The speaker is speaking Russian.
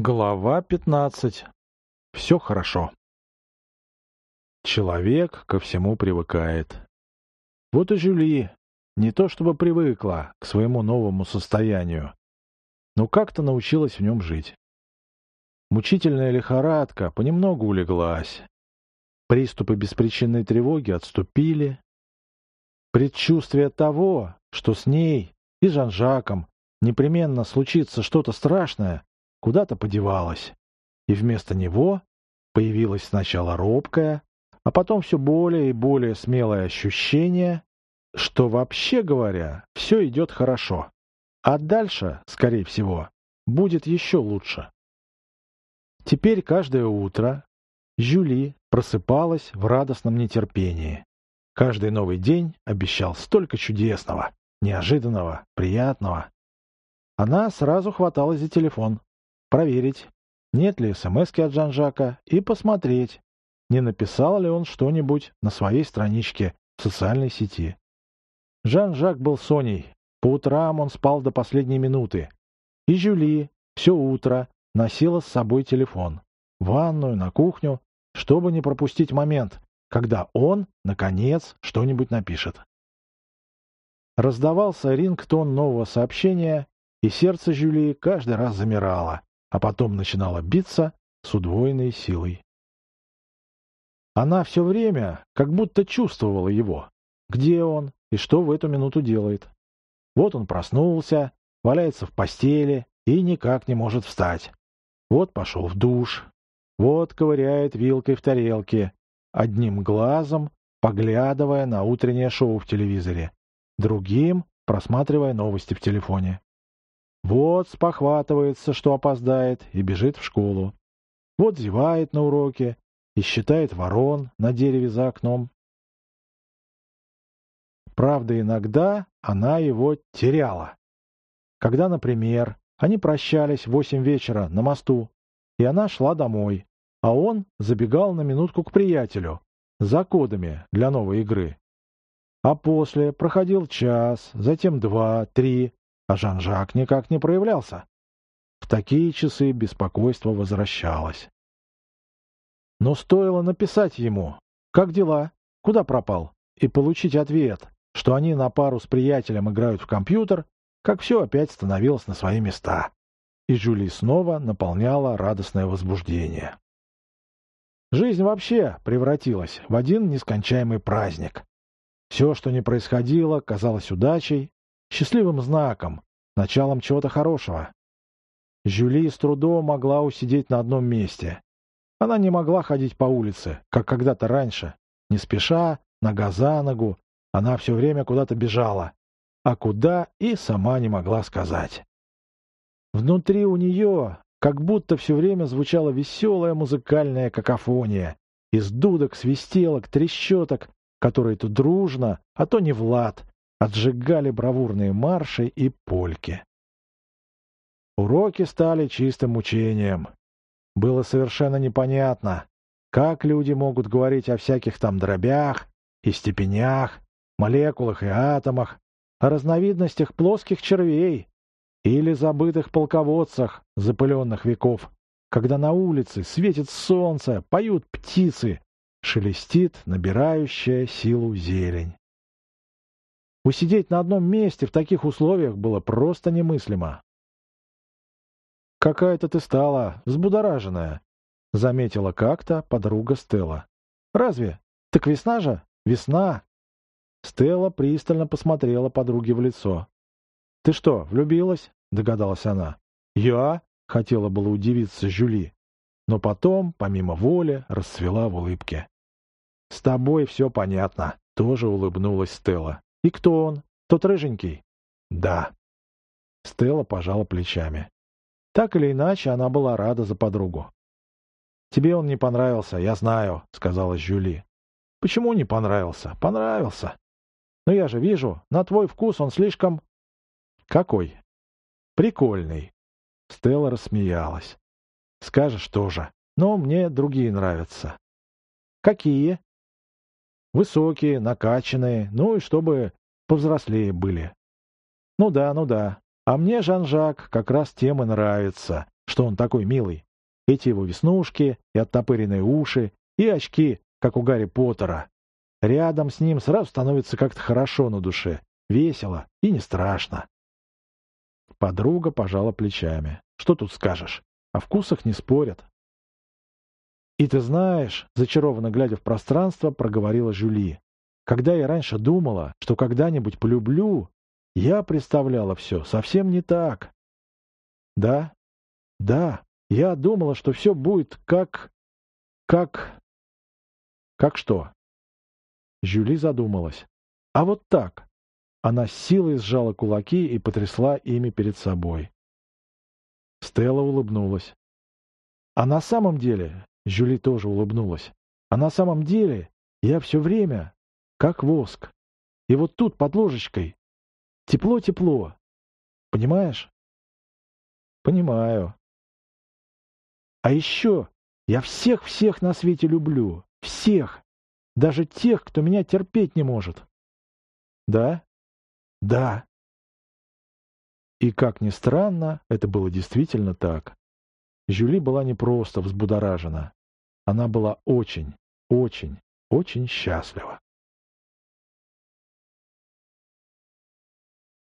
Глава 15. Все хорошо. Человек ко всему привыкает. Вот и Жюли не то чтобы привыкла к своему новому состоянию, но как-то научилась в нем жить. Мучительная лихорадка понемногу улеглась. Приступы беспричинной тревоги отступили. Предчувствие того, что с ней и Жан-Жаком непременно случится что-то страшное, куда-то подевалась, и вместо него появилось сначала робкое, а потом все более и более смелое ощущение, что вообще говоря, все идет хорошо, а дальше, скорее всего, будет еще лучше. Теперь каждое утро Жюли просыпалась в радостном нетерпении. Каждый новый день обещал столько чудесного, неожиданного, приятного. Она сразу хваталась за телефон проверить, нет ли смс от Жан-Жака, и посмотреть, не написал ли он что-нибудь на своей страничке в социальной сети. Жан-Жак был Соней. По утрам он спал до последней минуты. И Жюли все утро носила с собой телефон. В ванную, на кухню, чтобы не пропустить момент, когда он, наконец, что-нибудь напишет. Раздавался рингтон нового сообщения, и сердце Жюли каждый раз замирало а потом начинала биться с удвоенной силой. Она все время как будто чувствовала его, где он и что в эту минуту делает. Вот он проснулся, валяется в постели и никак не может встать. Вот пошел в душ, вот ковыряет вилкой в тарелке, одним глазом поглядывая на утреннее шоу в телевизоре, другим просматривая новости в телефоне. Вот спохватывается, что опоздает, и бежит в школу. Вот зевает на уроке и считает ворон на дереве за окном. Правда, иногда она его теряла. Когда, например, они прощались в восемь вечера на мосту, и она шла домой, а он забегал на минутку к приятелю за кодами для новой игры. А после проходил час, затем два, три, а Жан-Жак никак не проявлялся. В такие часы беспокойство возвращалось. Но стоило написать ему «Как дела? Куда пропал?» и получить ответ, что они на пару с приятелем играют в компьютер, как все опять становилось на свои места. И Жюли снова наполняла радостное возбуждение. Жизнь вообще превратилась в один нескончаемый праздник. Все, что не происходило, казалось удачей, счастливым знаком, началом чего-то хорошего. Жюли с трудом могла усидеть на одном месте. Она не могла ходить по улице, как когда-то раньше. Не спеша, нога за ногу, она все время куда-то бежала. А куда и сама не могла сказать. Внутри у нее как будто все время звучала веселая музыкальная какофония. Из дудок, свистелок, трещоток, которые то дружно, а то не в лад, отжигали бравурные марши и польки. Уроки стали чистым мучением. Было совершенно непонятно, как люди могут говорить о всяких там дробях и степенях, молекулах и атомах, о разновидностях плоских червей или забытых полководцах запыленных веков, когда на улице светит солнце, поют птицы, шелестит набирающая силу зелень. Усидеть на одном месте в таких условиях было просто немыслимо. «Какая-то ты стала взбудораженная», — заметила как-то подруга Стелла. «Разве? Так весна же? Весна!» Стелла пристально посмотрела подруге в лицо. «Ты что, влюбилась?» — догадалась она. «Я?» — хотела было удивиться Жюли, но потом, помимо воли, расцвела в улыбке. «С тобой все понятно», — тоже улыбнулась Стелла. «И кто он? Тот рыженький?» «Да». Стелла пожала плечами. Так или иначе, она была рада за подругу. «Тебе он не понравился, я знаю», — сказала Жюли. «Почему не понравился? Понравился. Но я же вижу, на твой вкус он слишком...» «Какой?» «Прикольный». Стелла рассмеялась. «Скажешь тоже. Но мне другие нравятся». «Какие?» Высокие, накачанные, ну и чтобы повзрослее были. Ну да, ну да. А мне Жан-Жак как раз тем и нравится, что он такой милый. Эти его веснушки и оттопыренные уши, и очки, как у Гарри Поттера. Рядом с ним сразу становится как-то хорошо на душе, весело и не страшно. Подруга пожала плечами. Что тут скажешь? О вкусах не спорят. «И ты знаешь», — зачарованно глядя в пространство, проговорила Жюли, «когда я раньше думала, что когда-нибудь полюблю, я представляла все совсем не так». «Да? Да, я думала, что все будет как... как...» «Как что?» Жюли задумалась. «А вот так». Она с силой сжала кулаки и потрясла ими перед собой. Стелла улыбнулась. «А на самом деле...» — Жюли тоже улыбнулась. «А на самом деле я все время как воск. И вот тут под ложечкой тепло-тепло. Понимаешь?» «Понимаю». «А еще я всех-всех на свете люблю. Всех. Даже тех, кто меня терпеть не может». «Да?» «Да». И, как ни странно, это было действительно так. Жюли была не просто взбудоражена. Она была очень, очень, очень счастлива.